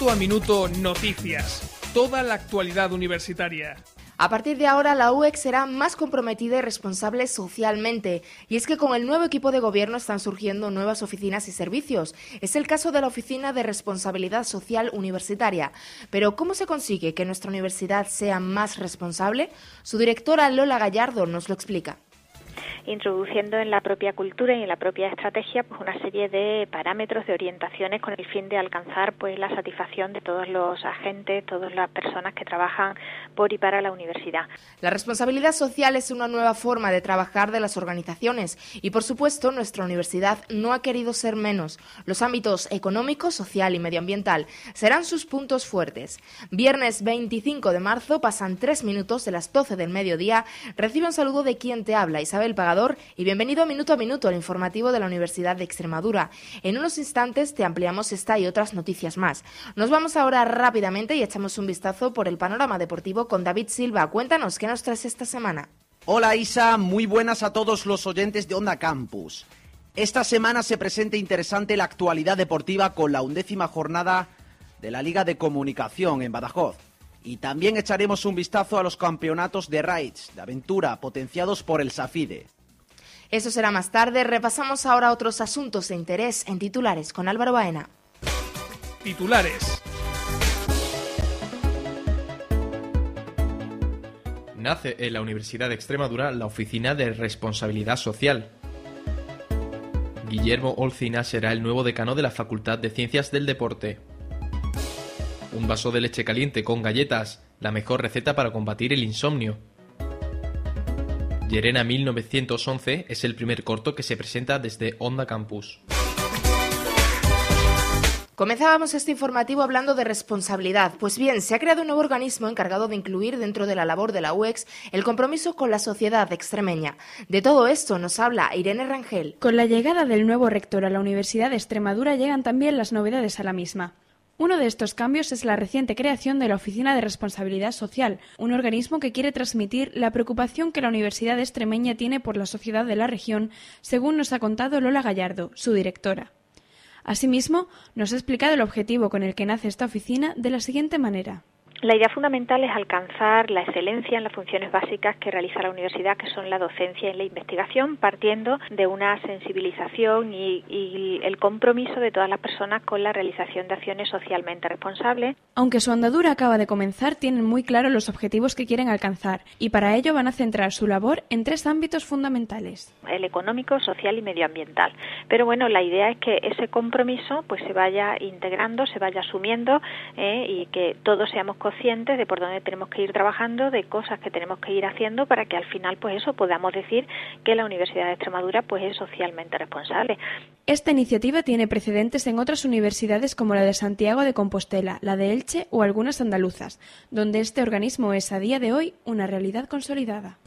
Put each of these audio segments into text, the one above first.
Minuto a minuto noticias. Toda la actualidad universitaria. A partir de ahora, la UEX será más comprometida y responsable socialmente. Y es que con el nuevo equipo de gobierno están surgiendo nuevas oficinas y servicios. Es el caso de la Oficina de Responsabilidad Social Universitaria. Pero, ¿cómo se consigue que nuestra universidad sea más responsable? Su directora Lola Gallardo nos lo explica introduciendo en la propia cultura y en la propia estrategia pues una serie de parámetros, de orientaciones con el fin de alcanzar pues la satisfacción de todos los agentes, todas las personas que trabajan por y para la universidad. La responsabilidad social es una nueva forma de trabajar de las organizaciones y por supuesto nuestra universidad no ha querido ser menos. Los ámbitos económico, social y medioambiental serán sus puntos fuertes. Viernes 25 de marzo pasan tres minutos de las 12 del mediodía. Recibe un saludo de quien te habla, Isabel Pagador y bienvenido minuto a minuto al informativo de la Universidad de Extremadura. En unos instantes te ampliamos esta y otras noticias más. Nos vamos ahora rápidamente y echamos un vistazo por el panorama deportivo con David Silva. Cuéntanos qué nos traes esta semana. Hola Isa, muy buenas a todos los oyentes de Onda Campus. Esta semana se presenta interesante la actualidad deportiva con la undécima jornada de la Liga de Comunicación en Badajoz. Y también echaremos un vistazo a los campeonatos de Raids, de aventura, potenciados por el Safide. Eso será más tarde. Repasamos ahora otros asuntos de interés en titulares con Álvaro Baena. Titulares. Nace en la Universidad de Extremadura la Oficina de Responsabilidad Social. Guillermo Olcina será el nuevo decano de la Facultad de Ciencias del Deporte. Un vaso de leche caliente con galletas, la mejor receta para combatir el insomnio. Yerena 1911 es el primer corto que se presenta desde Onda Campus. Comenzábamos este informativo hablando de responsabilidad. Pues bien, se ha creado un nuevo organismo encargado de incluir dentro de la labor de la UEX el compromiso con la sociedad extremeña. De todo esto nos habla Irene Rangel. Con la llegada del nuevo rector a la Universidad de Extremadura llegan también las novedades a la misma. Uno de estos cambios es la reciente creación de la Oficina de Responsabilidad Social, un organismo que quiere transmitir la preocupación que la Universidad extremeña tiene por la sociedad de la región, según nos ha contado Lola Gallardo, su directora. Asimismo, nos ha explicado el objetivo con el que nace esta oficina de la siguiente manera. La idea fundamental es alcanzar la excelencia en las funciones básicas que realiza la universidad, que son la docencia y la investigación, partiendo de una sensibilización y, el compromiso de todas las personas con la realización de acciones socialmente responsables. Aunque su andadura acaba de comenzar, tienen muy claro los objetivos que quieren alcanzar y para ello van a centrar su labor en tres ámbitos fundamentales: el económico, social y medioambiental. Pero bueno, la idea es que ese compromiso pues se vaya integrando, se vaya asumiendo eh, y que todos seamos conscientes de por dónde tenemos que ir trabajando, de cosas que tenemos que ir haciendo para que al final, pues eso, podamos decir que la Universidad de Extremadura pues es socialmente responsable. Esta iniciativa tiene precedentes en otras universidades como la de Santiago de Compostela, la de Elche o algunas andaluzas, donde este organismo es a día de hoy una realidad consolidada.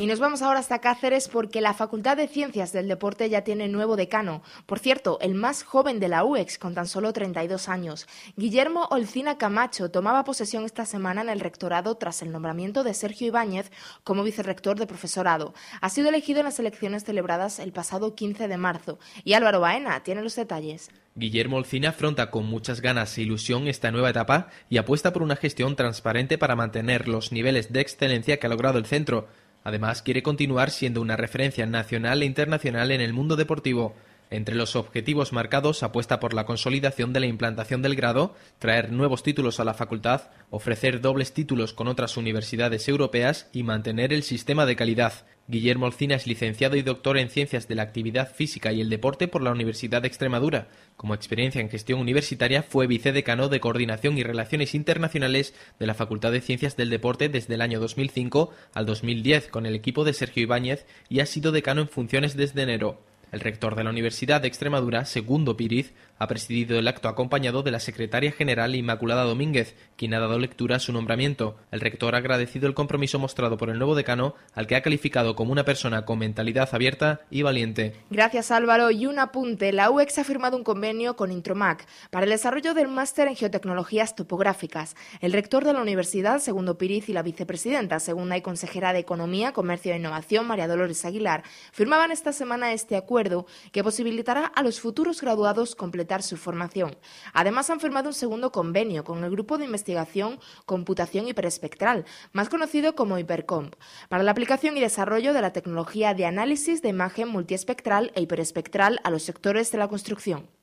Y nos vamos ahora hasta Cáceres porque la Facultad de Ciencias del Deporte ya tiene nuevo decano. Por cierto, el más joven de la UEX, con tan solo 32 años. Guillermo Olcina Camacho tomaba posesión esta semana en el rectorado tras el nombramiento de Sergio Ibáñez como vicerrector de profesorado. Ha sido elegido en las elecciones celebradas el pasado 15 de marzo. Y Álvaro Baena tiene los detalles. Guillermo Olcina afronta con muchas ganas e ilusión esta nueva etapa y apuesta por una gestión transparente para mantener los niveles de excelencia que ha logrado el centro. Además, quiere continuar siendo una referencia nacional e internacional en el mundo deportivo. Entre los objetivos marcados apuesta por la consolidación de la implantación del grado, traer nuevos títulos a la facultad, ofrecer dobles títulos con otras universidades europeas y mantener el sistema de calidad. Guillermo Alcina es licenciado y doctor en Ciencias de la Actividad Física y el Deporte por la Universidad de Extremadura. Como experiencia en gestión universitaria fue vicedecano de Coordinación y Relaciones Internacionales de la Facultad de Ciencias del Deporte desde el año 2005 al 2010 con el equipo de Sergio Ibáñez y ha sido decano en funciones desde enero. El rector de la Universidad de Extremadura, Segundo Piriz, ha presidido el acto acompañado de la secretaria general Inmaculada Domínguez, quien ha dado lectura a su nombramiento. El rector ha agradecido el compromiso mostrado por el nuevo decano, al que ha calificado como una persona con mentalidad abierta y valiente. Gracias Álvaro. Y un apunte, la UEX ha firmado un convenio con Intromac para el desarrollo del máster en geotecnologías topográficas. El rector de la universidad, Segundo Piriz, y la vicepresidenta, segunda y consejera de Economía, Comercio e Innovación, María Dolores Aguilar, firmaban esta semana este acuerdo que posibilitará a los futuros graduados completar su formación. Además, han firmado un segundo convenio con el Grupo de Investigación Computación Hiperespectral, más conocido como Hipercomp, para la aplicación y desarrollo de la tecnología de análisis de imagen multiespectral e hiperespectral a los sectores de la construcción.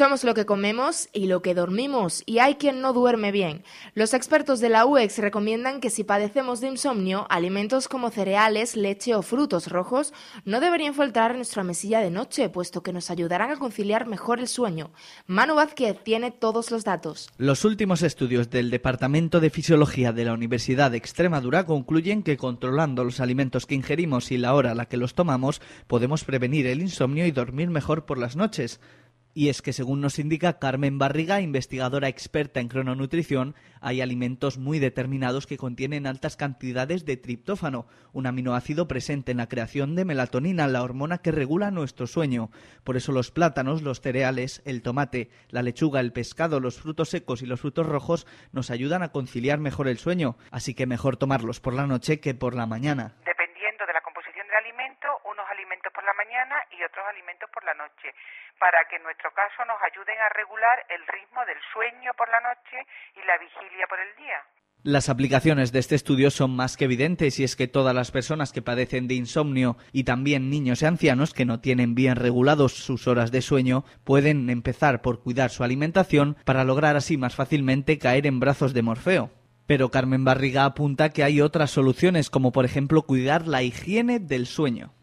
Somos lo que comemos y lo que dormimos, y hay quien no duerme bien. Los expertos de la UEX recomiendan que si padecemos de insomnio, alimentos como cereales, leche o frutos rojos no deberían faltar en nuestra mesilla de noche, puesto que nos ayudarán a conciliar mejor el sueño. Manu Vázquez tiene todos los datos. Los últimos estudios del Departamento de Fisiología de la Universidad de Extremadura concluyen que controlando los alimentos que ingerimos y la hora a la que los tomamos, podemos prevenir el insomnio y dormir mejor por las noches. Y es que, según nos indica Carmen Barriga, investigadora experta en crononutrición, hay alimentos muy determinados que contienen altas cantidades de triptófano, un aminoácido presente en la creación de melatonina, la hormona que regula nuestro sueño. Por eso los plátanos, los cereales, el tomate, la lechuga, el pescado, los frutos secos y los frutos rojos nos ayudan a conciliar mejor el sueño, así que mejor tomarlos por la noche que por la mañana alimentos por la mañana y otros alimentos por la noche, para que en nuestro caso nos ayuden a regular el ritmo del sueño por la noche y la vigilia por el día. Las aplicaciones de este estudio son más que evidentes y es que todas las personas que padecen de insomnio y también niños y ancianos que no tienen bien regulados sus horas de sueño pueden empezar por cuidar su alimentación para lograr así más fácilmente caer en brazos de Morfeo. Pero Carmen Barriga apunta que hay otras soluciones como por ejemplo cuidar la higiene del sueño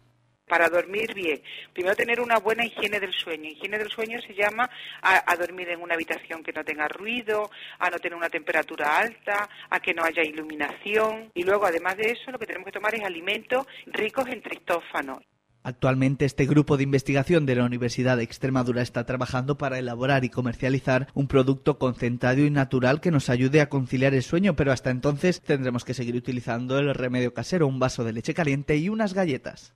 para dormir bien. Primero tener una buena higiene del sueño. Higiene del sueño se llama a, dormir en una habitación que no tenga ruido, a no tener una temperatura alta, a que no haya iluminación. Y luego, además de eso, lo que tenemos que tomar es alimentos ricos en tristófano. Actualmente este grupo de investigación de la Universidad de Extremadura está trabajando para elaborar y comercializar un producto concentrado y natural que nos ayude a conciliar el sueño, pero hasta entonces tendremos que seguir utilizando el remedio casero, un vaso de leche caliente y unas galletas.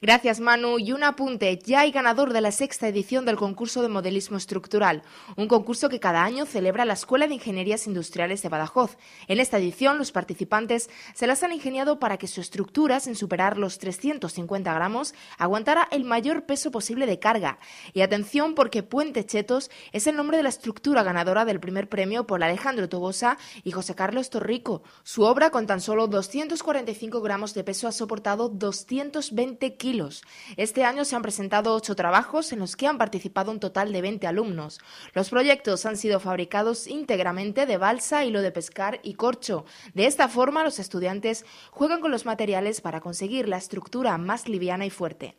Gracias, Manu. Y un apunte, ya hay ganador de la sexta edición del concurso de modelismo estructural, un concurso que cada año celebra la Escuela de Ingenierías Industriales de Badajoz. En esta edición, los participantes se las han ingeniado para que su estructura, sin superar los 350 gramos, aguantara el mayor peso posible de carga. Y atención, porque Puente Chetos es el nombre de la estructura ganadora del primer premio por Alejandro Tobosa y José Carlos Torrico. Su obra, con tan solo 245 gramos de peso, ha soportado 220 kilos este año se han presentado ocho trabajos en los que han participado un total de 20 alumnos. Los proyectos han sido fabricados íntegramente de balsa, hilo de pescar y corcho. De esta forma, los estudiantes juegan con los materiales para conseguir la estructura más liviana y fuerte.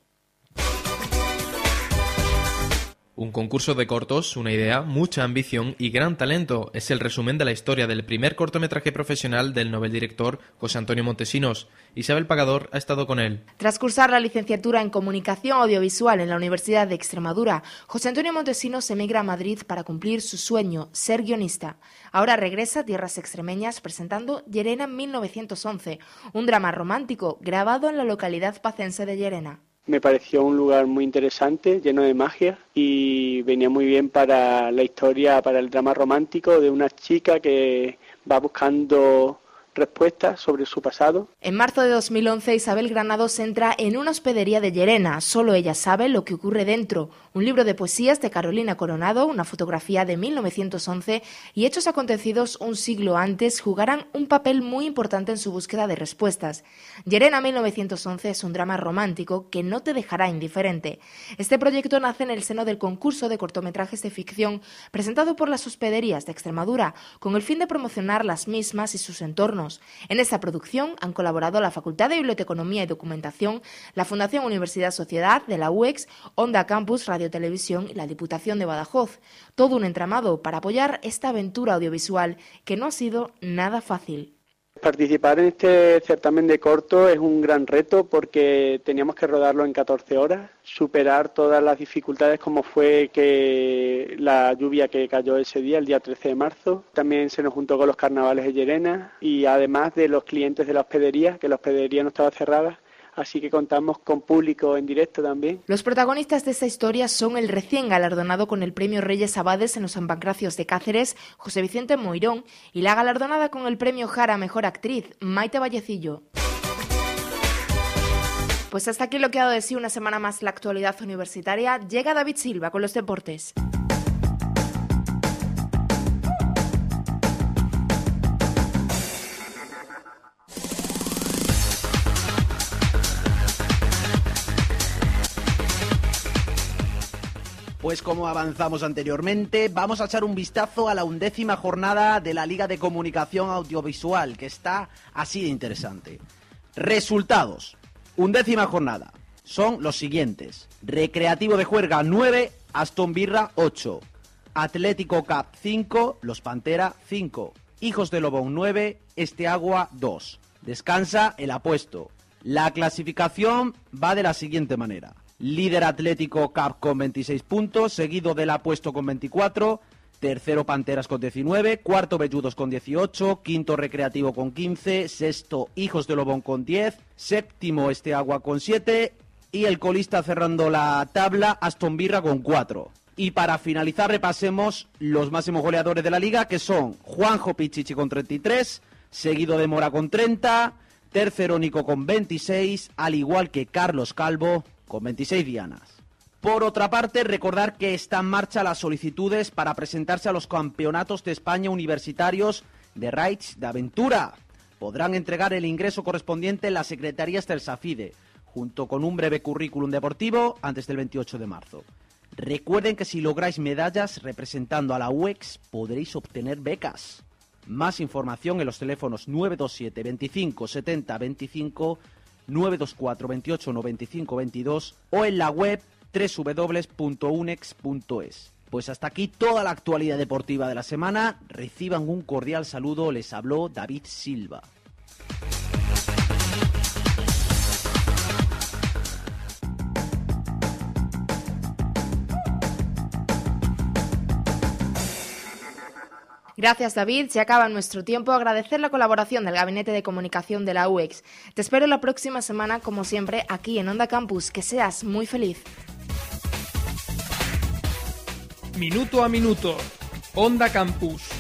Un concurso de cortos, una idea, mucha ambición y gran talento es el resumen de la historia del primer cortometraje profesional del novel director José Antonio Montesinos. Isabel Pagador ha estado con él. Tras cursar la licenciatura en Comunicación Audiovisual en la Universidad de Extremadura, José Antonio Montesinos emigra a Madrid para cumplir su sueño, ser guionista. Ahora regresa a tierras extremeñas presentando Llerena 1911, un drama romántico grabado en la localidad pacense de Llerena me pareció un lugar muy interesante, lleno de magia y venía muy bien para la historia, para el drama romántico de una chica que va buscando respuestas sobre su pasado. En marzo de 2011, Isabel Granados entra en una hospedería de Llerena. Solo ella sabe lo que ocurre dentro. Un libro de poesías de Carolina Coronado, una fotografía de 1911 y hechos acontecidos un siglo antes jugarán un papel muy importante en su búsqueda de respuestas. Llerena 1911 es un drama romántico que no te dejará indiferente. Este proyecto nace en el seno del concurso de cortometrajes de ficción presentado por las hospederías de Extremadura con el fin de promocionar las mismas y sus entornos en esta producción han colaborado la Facultad de Biblioteconomía y Documentación, la Fundación Universidad Sociedad de la UEX, Onda Campus Radio Televisión y la Diputación de Badajoz. Todo un entramado para apoyar esta aventura audiovisual que no ha sido nada fácil. Participar en este certamen de corto es un gran reto porque teníamos que rodarlo en 14 horas, superar todas las dificultades como fue que la lluvia que cayó ese día, el día 13 de marzo. También se nos juntó con los carnavales de Llerena y además de los clientes de la hospedería, que la hospedería no estaba cerrada, así que contamos con público en directo también. Los protagonistas de esta historia son el recién galardonado con el premio Reyes Abades en los Ampancracios de Cáceres, José Vicente Moirón, y la galardonada con el premio Jara Mejor Actriz, Maite Vallecillo. Pues hasta aquí lo que ha dado de sí una semana más la actualidad universitaria. Llega David Silva con los deportes. Pues como avanzamos anteriormente, vamos a echar un vistazo a la undécima jornada de la Liga de Comunicación Audiovisual, que está así de interesante. Resultados. Undécima jornada. Son los siguientes. Recreativo de Juerga 9, Aston Birra 8. Atlético Cap 5, Los Pantera 5. Hijos de Lobón 9, Este Agua 2. Descansa el apuesto. La clasificación va de la siguiente manera. Líder Atlético Cap con 26 puntos, seguido del apuesto con 24, tercero Panteras con 19, cuarto Belludos con 18, quinto Recreativo con 15, sexto Hijos de Lobón con 10, séptimo Este Agua con 7 y el colista cerrando la tabla Aston Birra con 4. Y para finalizar repasemos los máximos goleadores de la liga que son Juanjo Pichichi con 33, seguido de Mora con 30, tercero Nico con 26, al igual que Carlos Calvo con 26 dianas. Por otra parte, recordar que están en marcha las solicitudes para presentarse a los campeonatos de España universitarios de Raids de Aventura. Podrán entregar el ingreso correspondiente en las secretarías del SAFIDE, junto con un breve currículum deportivo antes del 28 de marzo. Recuerden que si lográis medallas representando a la UEX podréis obtener becas. Más información en los teléfonos 927 25 70 25 924 28 95 22 o en la web www.unex.es. Pues hasta aquí toda la actualidad deportiva de la semana. Reciban un cordial saludo. Les habló David Silva. Gracias David, se acaba nuestro tiempo. Agradecer la colaboración del Gabinete de Comunicación de la UEX. Te espero la próxima semana, como siempre, aquí en Onda Campus. Que seas muy feliz. Minuto a minuto. Onda Campus.